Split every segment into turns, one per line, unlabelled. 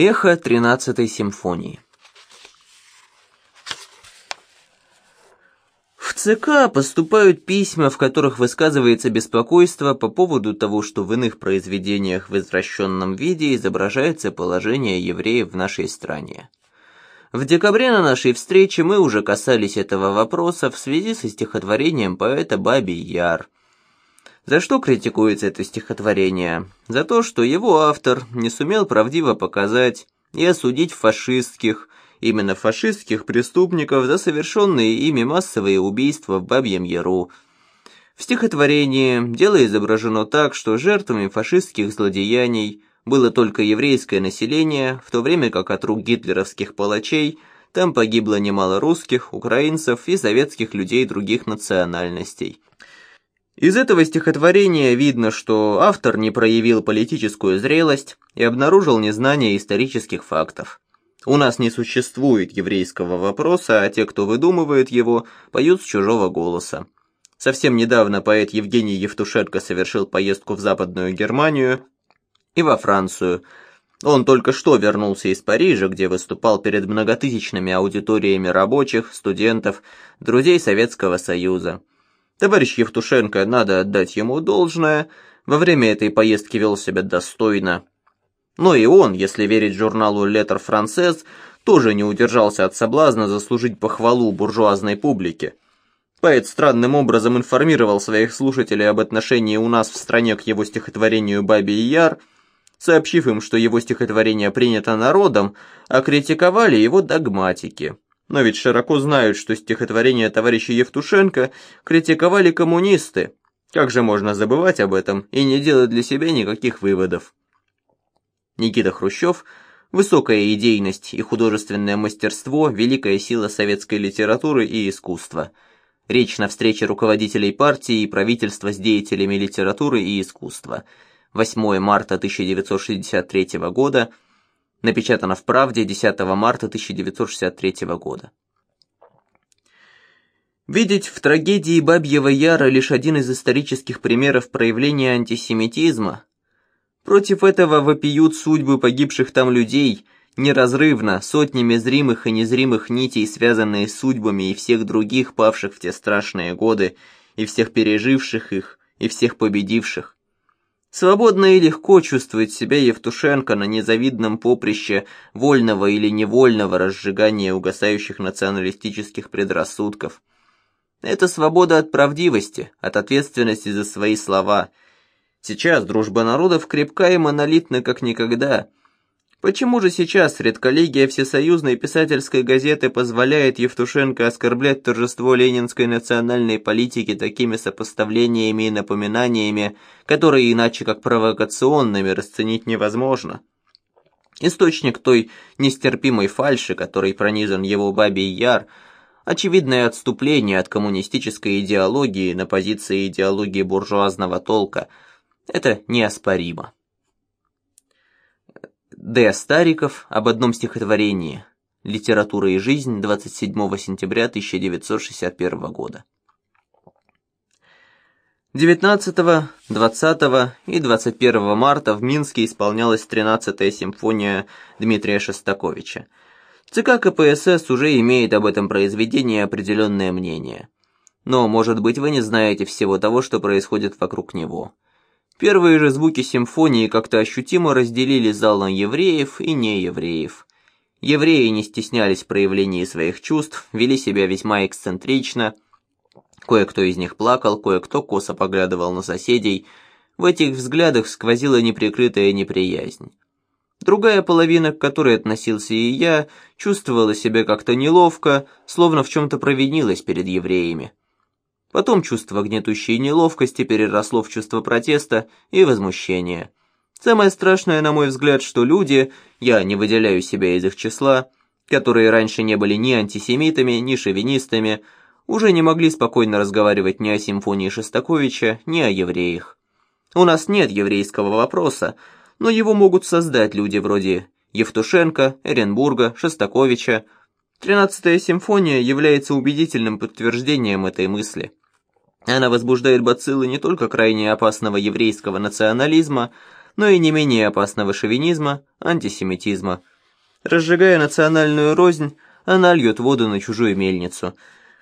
Эхо 13-й симфонии. В ЦК поступают письма, в которых высказывается беспокойство по поводу того, что в иных произведениях в извращенном виде изображается положение евреев в нашей стране. В декабре на нашей встрече мы уже касались этого вопроса в связи со стихотворением поэта Баби Яр – за что критикуется это стихотворение? За то, что его автор не сумел правдиво показать и осудить фашистских, именно фашистских преступников за совершенные ими массовые убийства в Бабьем Яру. В стихотворении дело изображено так, что жертвами фашистских злодеяний было только еврейское население, в то время как от рук гитлеровских палачей там погибло немало русских, украинцев и советских людей других национальностей. Из этого стихотворения видно, что автор не проявил политическую зрелость и обнаружил незнание исторических фактов. У нас не существует еврейского вопроса, а те, кто выдумывает его, поют с чужого голоса. Совсем недавно поэт Евгений Евтушенко совершил поездку в Западную Германию и во Францию. Он только что вернулся из Парижа, где выступал перед многотысячными аудиториями рабочих, студентов, друзей Советского Союза. Товарищ Евтушенко, надо отдать ему должное, во время этой поездки вел себя достойно. Но и он, если верить журналу «Летер Францез», тоже не удержался от соблазна заслужить похвалу буржуазной публике. Поэт странным образом информировал своих слушателей об отношении у нас в стране к его стихотворению «Бабий Яр», сообщив им, что его стихотворение принято народом, а критиковали его догматики. Но ведь широко знают, что стихотворение товарища Евтушенко критиковали коммунисты. Как же можно забывать об этом и не делать для себя никаких выводов? Никита Хрущев – высокая идейность и художественное мастерство, великая сила советской литературы и искусства. Речь на встрече руководителей партии и правительства с деятелями литературы и искусства. 8 марта 1963 года – Напечатано в «Правде» 10 марта 1963 года. Видеть в трагедии Бабьего Яра лишь один из исторических примеров проявления антисемитизма. Против этого вопиют судьбы погибших там людей, неразрывно, сотнями зримых и незримых нитей, связанные с судьбами и всех других павших в те страшные годы, и всех переживших их, и всех победивших. Свободно и легко чувствует себя Евтушенко на незавидном поприще вольного или невольного разжигания угасающих националистических предрассудков. Это свобода от правдивости, от ответственности за свои слова. Сейчас дружба народов крепка и монолитна как никогда – Почему же сейчас редколлегия Всесоюзной писательской газеты позволяет Евтушенко оскорблять торжество ленинской национальной политики такими сопоставлениями и напоминаниями, которые иначе как провокационными расценить невозможно? Источник той нестерпимой фальши, которой пронизан его бабий яр, очевидное отступление от коммунистической идеологии на позиции идеологии буржуазного толка, это неоспоримо. Д. Стариков об одном стихотворении. Литература и жизнь 27 сентября 1961 года. 19, 20 и 21 марта в Минске исполнялась 13-я симфония Дмитрия Шостаковича. ЦК КПСС уже имеет об этом произведении определенное мнение. Но, может быть, вы не знаете всего того, что происходит вокруг него. Первые же звуки симфонии как-то ощутимо разделили зал на евреев и неевреев. Евреи не стеснялись в проявлении своих чувств, вели себя весьма эксцентрично. Кое-кто из них плакал, кое-кто косо поглядывал на соседей. В этих взглядах сквозила неприкрытая неприязнь. Другая половина, к которой относился и я, чувствовала себя как-то неловко, словно в чем-то провинилась перед евреями. Потом чувство гнетущей неловкости переросло в чувство протеста и возмущения. Самое страшное, на мой взгляд, что люди, я не выделяю себя из их числа, которые раньше не были ни антисемитами, ни шовинистами, уже не могли спокойно разговаривать ни о симфонии Шостаковича, ни о евреях. У нас нет еврейского вопроса, но его могут создать люди вроде Евтушенко, Эренбурга, Шостаковича. Тринадцатая симфония является убедительным подтверждением этой мысли. Она возбуждает бациллы не только крайне опасного еврейского национализма, но и не менее опасного шовинизма, антисемитизма. Разжигая национальную рознь, она льет воду на чужую мельницу.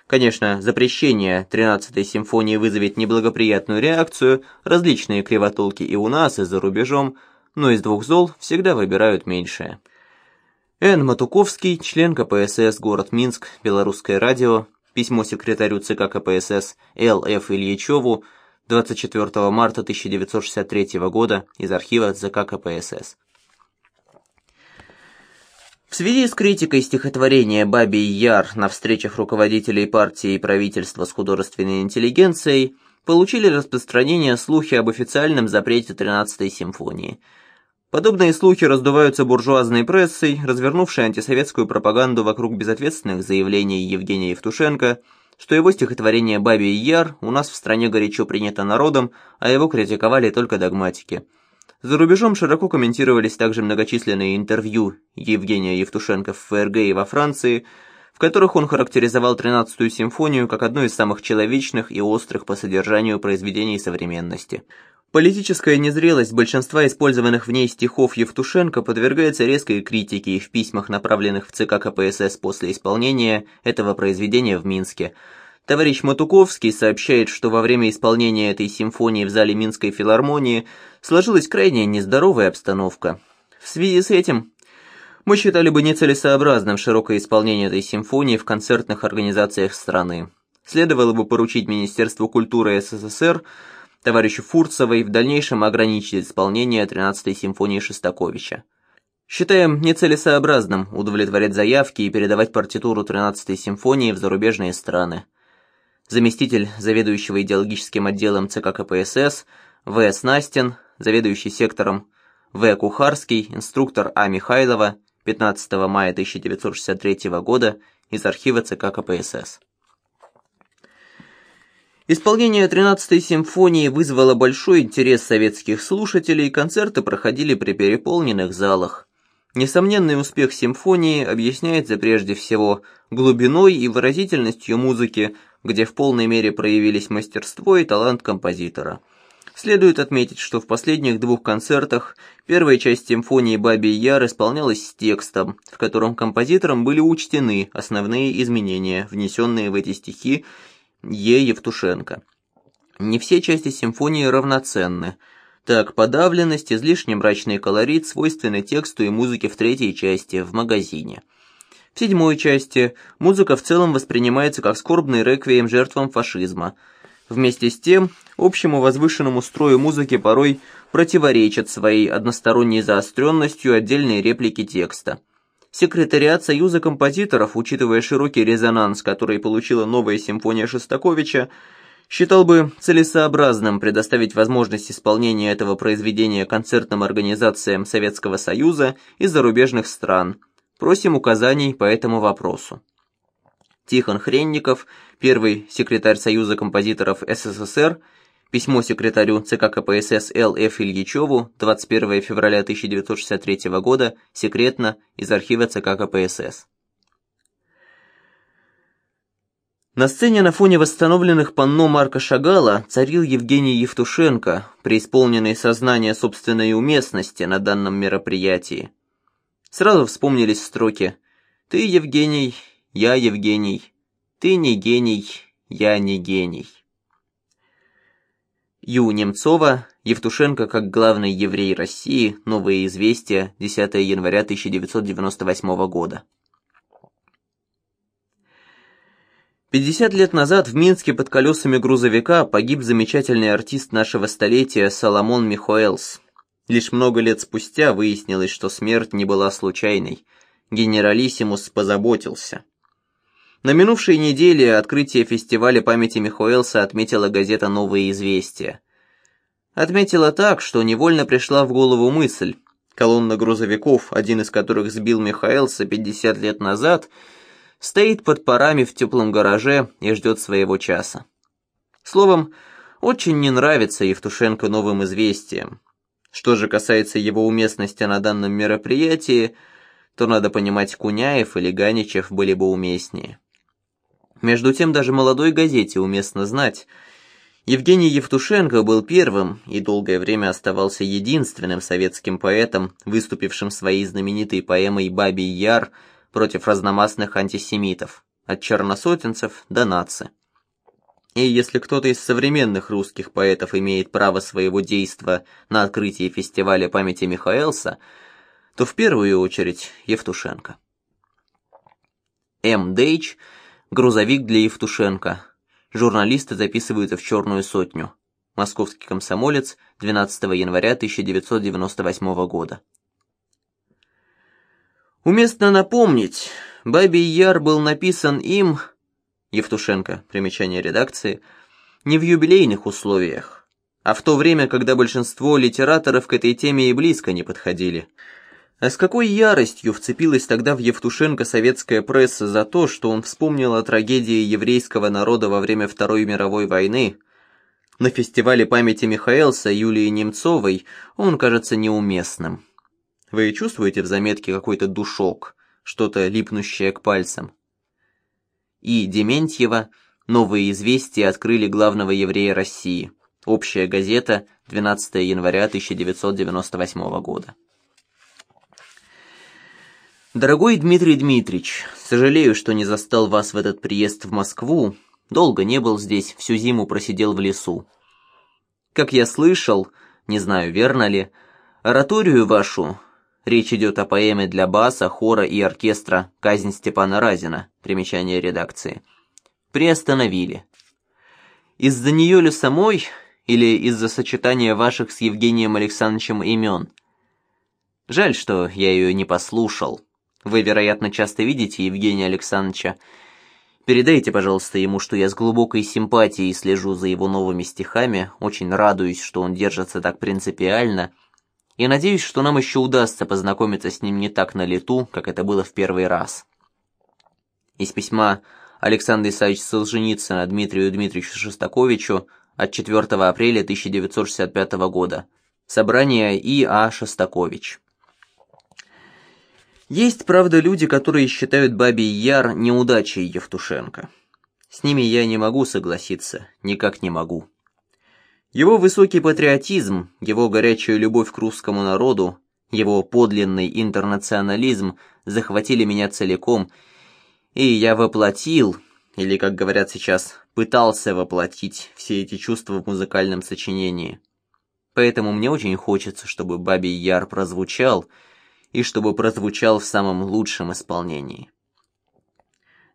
Конечно, запрещение 13-й симфонии вызовет неблагоприятную реакцию, различные кривотолки и у нас, и за рубежом, но из двух зол всегда выбирают меньшее. Н. Матуковский, член КПСС, город Минск, Белорусское радио, письмо секретарю ЦК КПСС Л. Ф. Ильичеву 24 марта 1963 года из архива ЦК КПСС. В связи с критикой стихотворения «Бабий Яр» на встречах руководителей партии и правительства с художественной интеллигенцией получили распространение слухи об официальном запрете 13-й симфонии. Подобные слухи раздуваются буржуазной прессой, развернувшей антисоветскую пропаганду вокруг безответственных заявлений Евгения Евтушенко, что его стихотворение «Бабий Яр» у нас в стране горячо принято народом, а его критиковали только догматики – за рубежом широко комментировались также многочисленные интервью Евгения Евтушенко в ФРГ и во Франции, в которых он характеризовал 13-ю симфонию как одно из самых человечных и острых по содержанию произведений современности. Политическая незрелость большинства использованных в ней стихов Евтушенко подвергается резкой критике в письмах, направленных в ЦК КПСС после исполнения этого произведения в Минске – Товарищ Матуковский сообщает, что во время исполнения этой симфонии в зале Минской филармонии сложилась крайне нездоровая обстановка. В связи с этим мы считали бы нецелесообразным широкое исполнение этой симфонии в концертных организациях страны. Следовало бы поручить Министерству культуры СССР товарищу Фурцевой в дальнейшем ограничить исполнение 13-й симфонии Шостаковича. Считаем нецелесообразным удовлетворять заявки и передавать партитуру 13-й симфонии в зарубежные страны заместитель заведующего идеологическим отделом ЦК КПСС В. Снастин, заведующий сектором В. Кухарский, инструктор А. Михайлова, 15 мая 1963 года из архива ЦК КПСС. Исполнение 13-й симфонии вызвало большой интерес советских слушателей, концерты проходили при переполненных залах. Несомненный успех симфонии объясняется прежде всего глубиной и выразительностью музыки, где в полной мере проявились мастерство и талант композитора. Следует отметить, что в последних двух концертах первая часть симфонии «Бабий Яр» исполнялась с текстом, в котором композитором были учтены основные изменения, внесенные в эти стихи Е. Евтушенко. Не все части симфонии равноценны. Так, подавленность, излишне мрачный колорит свойственны тексту и музыке в третьей части, в магазине. В седьмой части музыка в целом воспринимается как скорбный реквием жертвам фашизма. Вместе с тем, общему возвышенному строю музыки порой противоречат своей односторонней заостренностью отдельные реплики текста. Секретариат Союза композиторов, учитывая широкий резонанс, который получила новая симфония Шостаковича, считал бы целесообразным предоставить возможность исполнения этого произведения концертным организациям Советского Союза и зарубежных стран – Просим указаний по этому вопросу. Тихон Хренников, первый секретарь Союза композиторов СССР, письмо секретарю ЦК КПСС Л. Ф. Ильичеву 21 февраля 1963 года, секретно, из архива ЦК КПСС. На сцене на фоне восстановленных панно Марка Шагала царил Евгений Евтушенко, преисполненный сознания собственной уместности на данном мероприятии. Сразу вспомнились строки «Ты Евгений, я Евгений, ты не гений, я не гений». Ю. Немцова, Евтушенко как главный еврей России, новые известия, 10 января 1998 года. 50 лет назад в Минске под колесами грузовика погиб замечательный артист нашего столетия Соломон Михоэлс. Лишь много лет спустя выяснилось, что смерть не была случайной. Генералиссимус позаботился. На минувшей неделе открытие фестиваля памяти Михуэлса отметила газета «Новые известия». Отметила так, что невольно пришла в голову мысль. Колонна грузовиков, один из которых сбил Михаэлса 50 лет назад, стоит под парами в теплом гараже и ждет своего часа. Словом, очень не нравится Евтушенко новым известиям. Что же касается его уместности на данном мероприятии, то надо понимать, Куняев или Ганичев были бы уместнее. Между тем, даже молодой газете уместно знать, Евгений Евтушенко был первым и долгое время оставался единственным советским поэтом, выступившим своей знаменитой поэмой «Бабий Яр» против разномастных антисемитов, от черносотенцев до наци. И если кто-то из современных русских поэтов имеет право своего действа на открытии фестиваля памяти Михаэлса, то в первую очередь Евтушенко. М. Дейч – грузовик для Евтушенко – Журналисты записываются в «Черную сотню». Московский комсомолец, 12 января 1998 года. Уместно напомнить, «Бабий Яр» был написан им, Евтушенко, примечание редакции, не в юбилейных условиях, а в то время, когда большинство литераторов к этой теме и близко не подходили – а с какой яростью вцепилась тогда в Евтушенко советская пресса за то, что он вспомнил о трагедии еврейского народа во время Второй мировой войны? На фестивале памяти Михаэлса Юлии Немцовой он кажется неуместным. Вы чувствуете в заметке какой-то душок, что-то липнущее к пальцам? И Дементьева «Новые известия открыли главного еврея России». Общая газета, 12 января 1998 года. Дорогой Дмитрий Дмитриевич, сожалею, что не застал вас в этот приезд в Москву. Долго не был здесь, всю зиму просидел в лесу. Как я слышал, не знаю, верно ли, ораторию вашу, речь идет о поэме для баса, хора и оркестра «Казнь Степана Разина», примечание редакции, приостановили. Из-за нее ли самой, или из-за сочетания ваших с Евгением Александровичем имен? Жаль, что я ее не послушал. Вы, вероятно, часто видите Евгения Александровича. Передайте, пожалуйста, ему, что я с глубокой симпатией слежу за его новыми стихами, очень радуюсь, что он держится так принципиально, и надеюсь, что нам еще удастся познакомиться с ним не так на лету, как это было в первый раз. Из письма Александра Исаевича Солженицына Дмитрию Дмитриевичу Шостаковичу от 4 апреля 1965 года. Собрание И.А. Шостакович. Есть, правда, люди, которые считают Бабий Яр неудачей Евтушенко. С ними я не могу согласиться, никак не могу. Его высокий патриотизм, его горячая любовь к русскому народу, его подлинный интернационализм захватили меня целиком, и я воплотил, или, как говорят сейчас, пытался воплотить все эти чувства в музыкальном сочинении. Поэтому мне очень хочется, чтобы Бабий Яр прозвучал — и чтобы прозвучал в самом лучшем исполнении.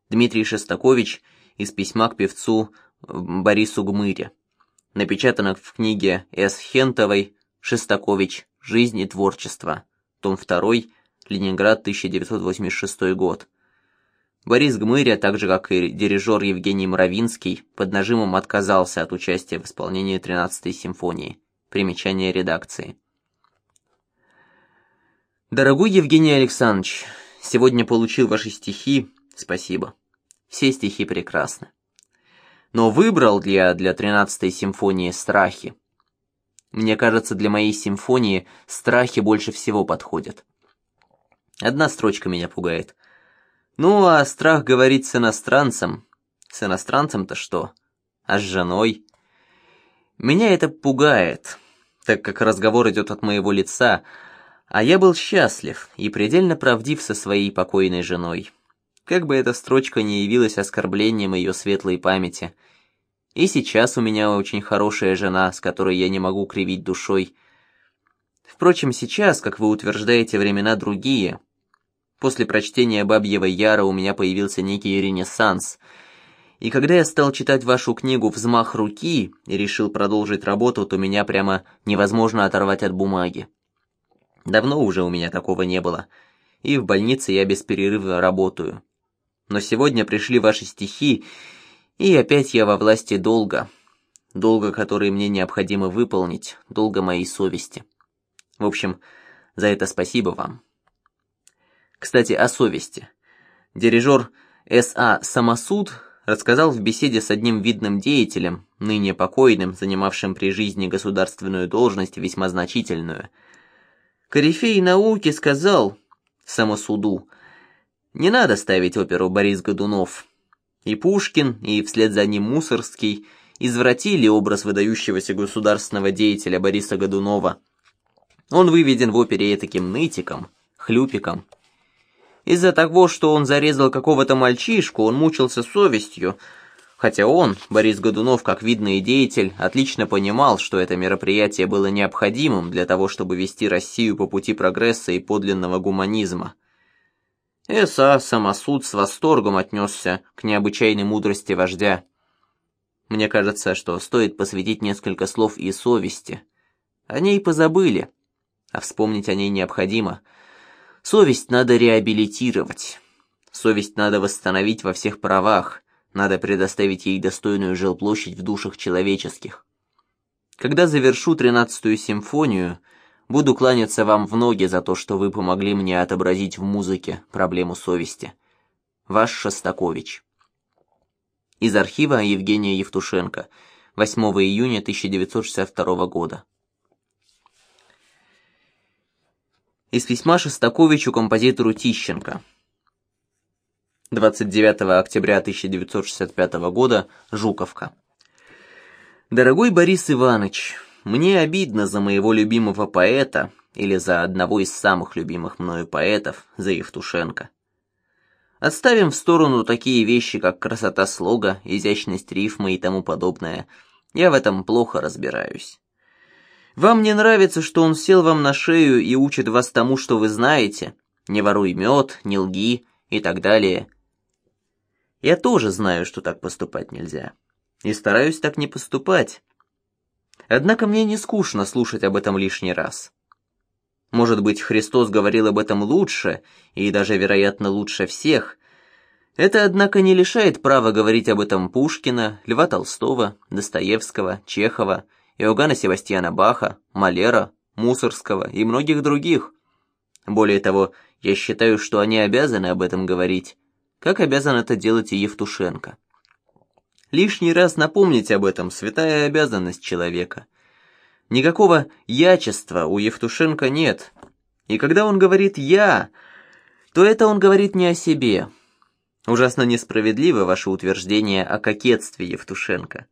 Дмитрий Шестакович из письма к певцу Борису Гмыре, напечатано в книге С. Хентовой «Шестакович. Жизнь и творчество», том 2, Ленинград, 1986 год. Борис Гмыря, так же как и дирижер Евгений Мравинский, под нажимом отказался от участия в исполнении 13-й симфонии. Примечание редакции. Дорогой Евгений Александрович, сегодня получил ваши стихи, спасибо. Все стихи прекрасны. Но выбрал я для тринадцатой симфонии страхи. Мне кажется, для моей симфонии страхи больше всего подходят. Одна строчка меня пугает. Ну, а страх говорить с иностранцем. С иностранцем-то что? А с женой? Меня это пугает, так как разговор идет от моего лица, а я был счастлив и предельно правдив со своей покойной женой. Как бы эта строчка не явилась оскорблением ее светлой памяти. И сейчас у меня очень хорошая жена, с которой я не могу кривить душой. Впрочем, сейчас, как вы утверждаете, времена другие. После прочтения «Бабьего Яра» у меня появился некий ренессанс. И когда я стал читать вашу книгу «Взмах руки» и решил продолжить работу, то меня прямо невозможно оторвать от бумаги. Давно уже у меня такого не было, и в больнице я без перерыва работаю. Но сегодня пришли ваши стихи, и опять я во власти долга, долга, который мне необходимо выполнить, долга моей совести. В общем, за это спасибо вам. Кстати, о совести. Дирижер С.А. Самосуд рассказал в беседе с одним видным деятелем, ныне покойным, занимавшим при жизни государственную должность весьма значительную – Корифей науки сказал самосуду, не надо ставить оперу Борис Годунов. И Пушкин, и вслед за ним Мусорский, извратили образ выдающегося государственного деятеля Бориса Годунова. Он выведен в опере таким нытиком, хлюпиком. Из-за того, что он зарезал какого-то мальчишку, он мучился совестью, хотя он, Борис Годунов, как видный деятель, отлично понимал, что это мероприятие было необходимым для того, чтобы вести Россию по пути прогресса и подлинного гуманизма. Эса самосуд с восторгом отнесся к необычайной мудрости вождя. Мне кажется, что стоит посвятить несколько слов и совести. О ней позабыли, а вспомнить о ней необходимо. Совесть надо реабилитировать. Совесть надо восстановить во всех правах. Надо предоставить ей достойную жилплощадь в душах человеческих. Когда завершу тринадцатую симфонию, буду кланяться вам в ноги за то, что вы помогли мне отобразить в музыке проблему совести. Ваш Шостакович. Из архива Евгения Евтушенко. 8 июня 1962 года. Из письма Шостаковичу композитору Тищенко. 29 октября 1965 года, Жуковка. Дорогой Борис Иванович, мне обидно за моего любимого поэта или за одного из самых любимых мною поэтов, за Евтушенко. Отставим в сторону такие вещи, как красота слога, изящность рифмы и тому подобное. Я в этом плохо разбираюсь. Вам не нравится, что он сел вам на шею и учит вас тому, что вы знаете? Не воруй мед, не лги и так далее. Я тоже знаю, что так поступать нельзя. И стараюсь так не поступать. Однако мне не скучно слушать об этом лишний раз. Может быть, Христос говорил об этом лучше, и даже, вероятно, лучше всех. Это, однако, не лишает права говорить об этом Пушкина, Льва Толстого, Достоевского, Чехова, Иоганна Севастьяна Баха, Малера, Мусорского и многих других. Более того, я считаю, что они обязаны об этом говорить, как обязан это делать и Евтушенко. Лишний раз напомнить об этом – святая обязанность человека. Никакого ячества у Евтушенко нет. И когда он говорит «я», то это он говорит не о себе. Ужасно несправедливо ваше утверждение о кокетстве Евтушенко.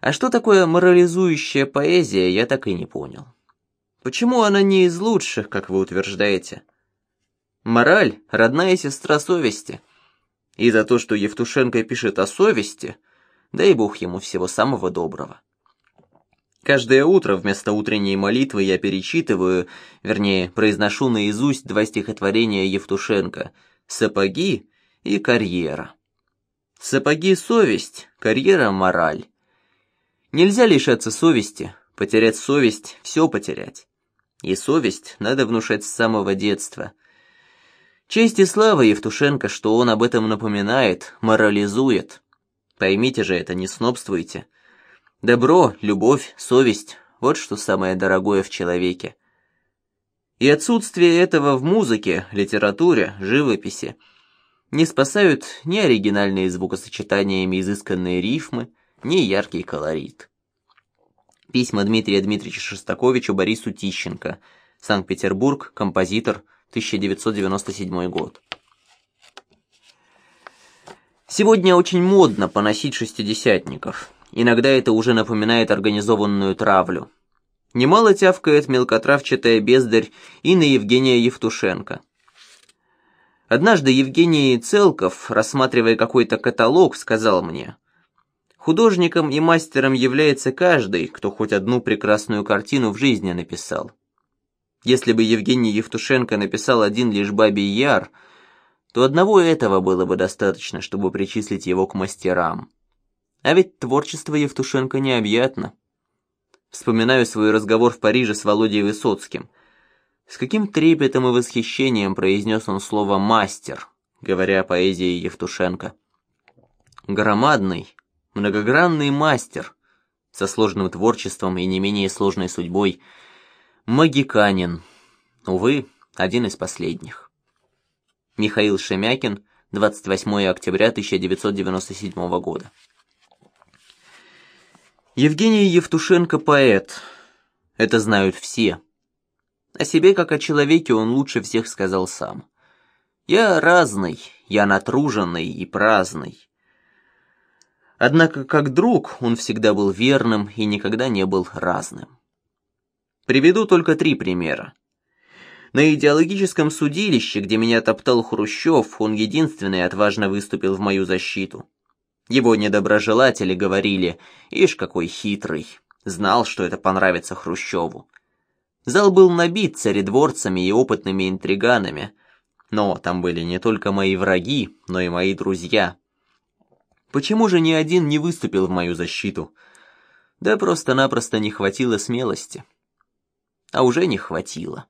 А что такое морализующая поэзия, я так и не понял. Почему она не из лучших, как вы утверждаете? Мораль – родная сестра совести. И за то, что Евтушенко пишет о совести, дай бог ему всего самого доброго. Каждое утро вместо утренней молитвы я перечитываю, вернее, произношу наизусть два стихотворения Евтушенко «Сапоги» и «Карьера». Сапоги — совесть, карьера — мораль. Нельзя лишаться совести, потерять совесть — все потерять. И совесть надо внушать с самого детства. Честь и слава Евтушенко, что он об этом напоминает, морализует. Поймите же это, не снобствуйте. Добро, любовь, совесть – вот что самое дорогое в человеке. И отсутствие этого в музыке, литературе, живописи не спасают ни оригинальные звукосочетаниями изысканные рифмы, ни яркий колорит. Письма Дмитрия Дмитриевича Шостаковича Борису Тищенко. Санкт-Петербург, композитор, 1997 год. Сегодня очень модно поносить шестидесятников. Иногда это уже напоминает организованную травлю. Немало тявкает мелкотравчатая бездарь и на Евгения Евтушенко. Однажды Евгений Целков, рассматривая какой-то каталог, сказал мне, «Художником и мастером является каждый, кто хоть одну прекрасную картину в жизни написал. Если бы Евгений Евтушенко написал один лишь «Бабий Яр», то одного этого было бы достаточно, чтобы причислить его к мастерам. А ведь творчество Евтушенко необъятно. Вспоминаю свой разговор в Париже с Володей Высоцким. С каким трепетом и восхищением произнес он слово «мастер», говоря о поэзии Евтушенко. Громадный, многогранный мастер, со сложным творчеством и не менее сложной судьбой, магиканин, увы, один из последних. Михаил Шемякин, 28 октября 1997 года. Евгений Евтушенко поэт. Это знают все. О себе как о человеке он лучше всех сказал сам. Я разный, я натруженный и праздный. Однако как друг он всегда был верным и никогда не был разным. Приведу только три примера. На идеологическом судилище, где меня топтал Хрущев, он единственный отважно выступил в мою защиту. Его недоброжелатели говорили, ишь какой хитрый, знал, что это понравится Хрущеву. Зал был набит царедворцами и опытными интриганами, но там были не только мои враги, но и мои друзья. Почему же ни один не выступил в мою защиту? Да просто-напросто не хватило смелости а уже не хватило.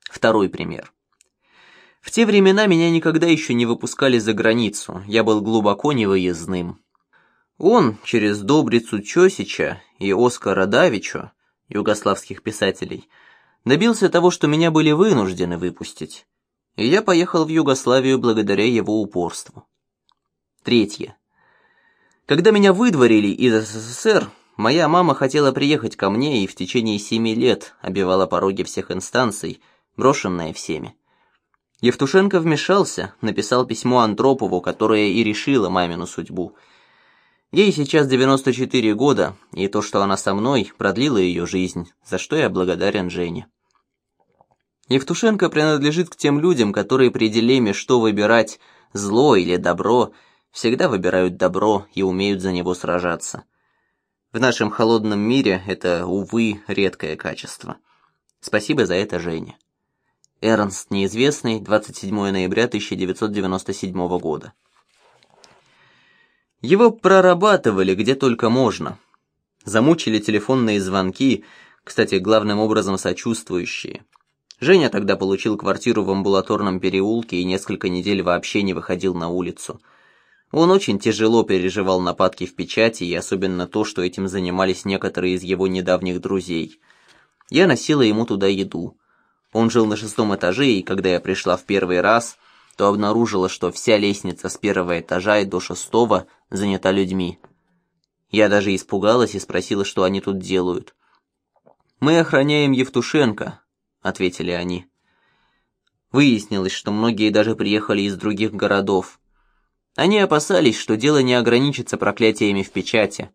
Второй пример. В те времена меня никогда еще не выпускали за границу, я был глубоко невыездным. Он через Добрицу Чосича и Оскара Давича, югославских писателей, добился того, что меня были вынуждены выпустить. И я поехал в Югославию благодаря его упорству. Третье. Когда меня выдворили из СССР, Моя мама хотела приехать ко мне и в течение семи лет обивала пороги всех инстанций, брошенная всеми. Евтушенко вмешался, написал письмо Антропову, которое и решило мамину судьбу. Ей сейчас 94 года, и то, что она со мной, продлило ее жизнь, за что я благодарен Жене. Евтушенко принадлежит к тем людям, которые при дилемме, что выбирать, зло или добро, всегда выбирают добро и умеют за него сражаться. В нашем холодном мире это, увы, редкое качество. Спасибо за это, Женя. Эрнст Неизвестный, 27 ноября 1997 года. Его прорабатывали где только можно. Замучили телефонные звонки, кстати, главным образом сочувствующие. Женя тогда получил квартиру в амбулаторном переулке и несколько недель вообще не выходил на улицу – он очень тяжело переживал нападки в печати и особенно то, что этим занимались некоторые из его недавних друзей. Я носила ему туда еду. Он жил на шестом этаже, и когда я пришла в первый раз, то обнаружила, что вся лестница с первого этажа и до шестого занята людьми. Я даже испугалась и спросила, что они тут делают. «Мы охраняем Евтушенко», — ответили они. Выяснилось, что многие даже приехали из других городов. Они опасались, что дело не ограничится проклятиями в печати.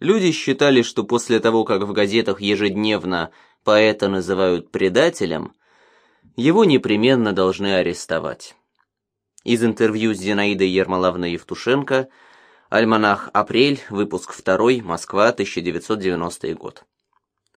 Люди считали, что после того, как в газетах ежедневно поэта называют предателем, его непременно должны арестовать. Из интервью с Зинаидой Ермоловной Евтушенко, Альманах «Апрель», выпуск 2, Москва, 1990 год.